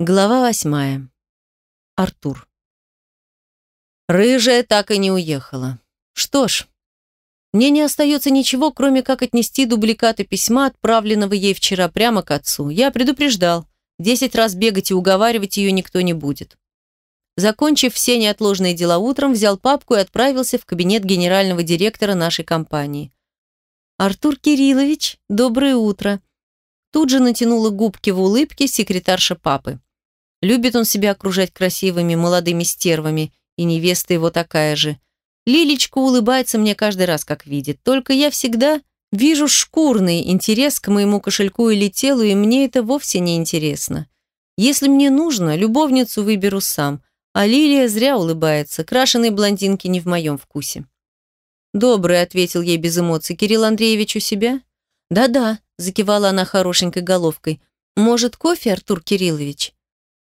Глава восьмая. Артур. Рыжая так и не уехала. Что ж, мне не остается ничего, кроме как отнести дубликаты письма, отправленного ей вчера прямо к отцу. Я предупреждал. Десять раз бегать и уговаривать ее никто не будет. Закончив все неотложные дела утром, взял папку и отправился в кабинет генерального директора нашей компании. «Артур Кириллович, доброе утро!» Тут же натянула губки в улыбке секретарша папы. Любит он себя окружать красивыми молодыми стервами, и невеста его такая же. Лилечка улыбается мне каждый раз, как видит. Только я всегда вижу шкурный интерес к моему кошельку или телу, и мне это вовсе не интересно. Если мне нужно, любовницу выберу сам, а Лилия зря улыбается, крашеные блондинки не в моем вкусе. «Добрый», — ответил ей без эмоций. «Кирилл Андреевич у себя?» «Да-да», — закивала она хорошенькой головкой. «Может, кофе, Артур Кириллович?»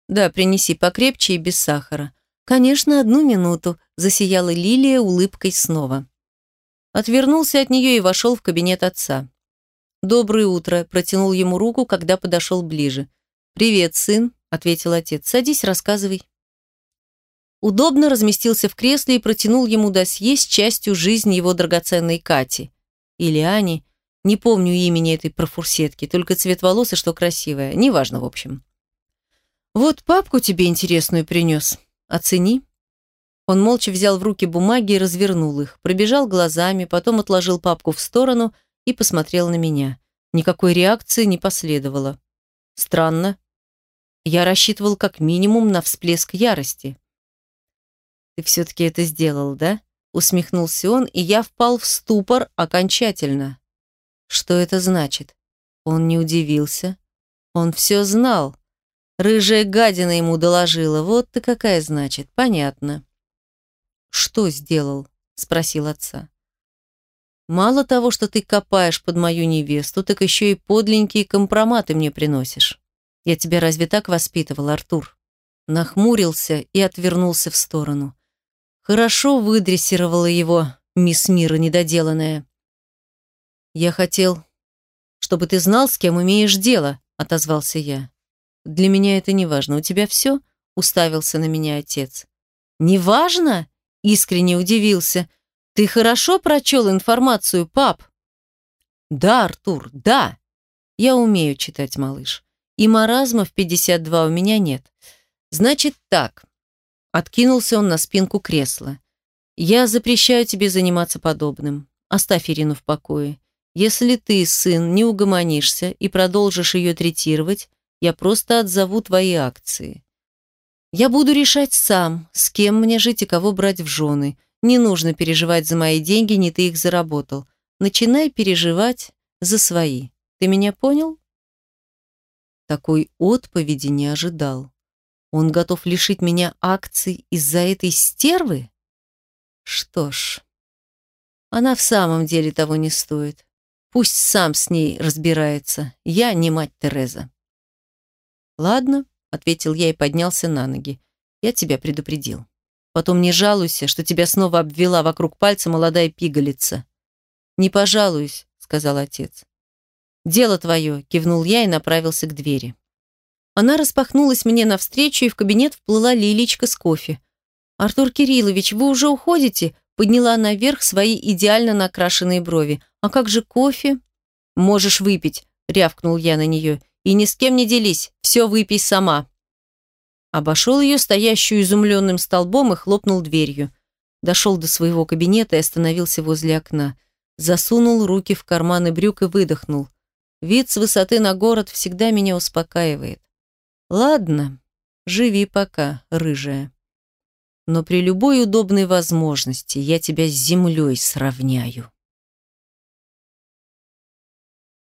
«Да, принеси покрепче и без сахара». «Конечно, одну минуту», — засияла Лилия улыбкой снова. Отвернулся от нее и вошел в кабинет отца. «Доброе утро», — протянул ему руку, когда подошел ближе. «Привет, сын», — ответил отец. «Садись, рассказывай». Удобно разместился в кресле и протянул ему досье с частью жизни его драгоценной Кати. Или Ани, не помню имени этой профурсетки, только цвет волос и что красивая. Неважно, в общем. «Вот папку тебе интересную принес. Оцени». Он молча взял в руки бумаги и развернул их, пробежал глазами, потом отложил папку в сторону и посмотрел на меня. Никакой реакции не последовало. Странно. Я рассчитывал как минимум на всплеск ярости. «Ты все-таки это сделал, да?» Усмехнулся он, и я впал в ступор окончательно. Что это значит? Он не удивился. Он все знал. Рыжая гадина ему доложила. Вот ты какая, значит. Понятно. Что сделал? Спросил отца. Мало того, что ты копаешь под мою невесту, так еще и подленькие компроматы мне приносишь. Я тебя разве так воспитывал, Артур? Нахмурился и отвернулся в сторону. Хорошо выдрессировала его мисс Мира недоделанная. «Я хотел, чтобы ты знал, с кем имеешь дело», — отозвался я. «Для меня это не важно. У тебя все?» — уставился на меня отец. «Не важно?» — искренне удивился. «Ты хорошо прочел информацию, пап?» «Да, Артур, да!» «Я умею читать, малыш. И маразма в 52 у меня нет. Значит так». Откинулся он на спинку кресла. «Я запрещаю тебе заниматься подобным. Оставь Ирину в покое. Если ты, сын, не угомонишься и продолжишь ее третировать, я просто отзову твои акции. Я буду решать сам, с кем мне жить и кого брать в жены. Не нужно переживать за мои деньги, не ты их заработал. Начинай переживать за свои. Ты меня понял? Такой отповеди не ожидал. Он готов лишить меня акций из-за этой стервы? Что ж, она в самом деле того не стоит. Пусть сам с ней разбирается. Я не мать Тереза. Ладно, ответил я и поднялся на ноги. Я тебя предупредил. Потом не жалуйся, что тебя снова обвела вокруг пальца молодая пигалица. Не пожалуюсь, сказал отец. Дело твое, кивнул я и направился к двери. Она распахнулась мне навстречу, и в кабинет вплыла Лиличка с кофе. «Артур Кириллович, вы уже уходите?» Подняла наверх свои идеально накрашенные брови. «А как же кофе?» «Можешь выпить», — рявкнул я на нее. «И ни с кем не делись, все выпей сама». Обошел ее, стоящую изумленным столбом, и хлопнул дверью. Дошел до своего кабинета и остановился возле окна. Засунул руки в карманы брюк и выдохнул. Вид с высоты на город всегда меня успокаивает. Ладно, живи пока, рыжая. Но при любой удобной возможности я тебя с землей сравняю.